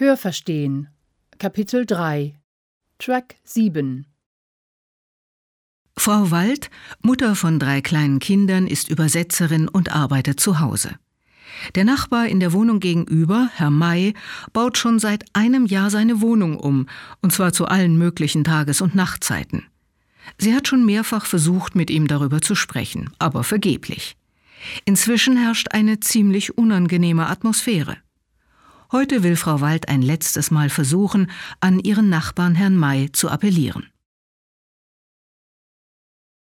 Hörverstehen Kapitel 3 Track 7 Frau Wald, Mutter von drei kleinen Kindern, ist Übersetzerin und arbeitet zu Hause. Der Nachbar in der Wohnung gegenüber, Herr May, baut schon seit einem Jahr seine Wohnung um, und zwar zu allen möglichen Tages- und Nachtzeiten. Sie hat schon mehrfach versucht, mit ihm darüber zu sprechen, aber vergeblich. Inzwischen herrscht eine ziemlich unangenehme Atmosphäre. Heute will Frau Wald ein letztes Mal versuchen, an ihren Nachbarn Herrn May zu appellieren.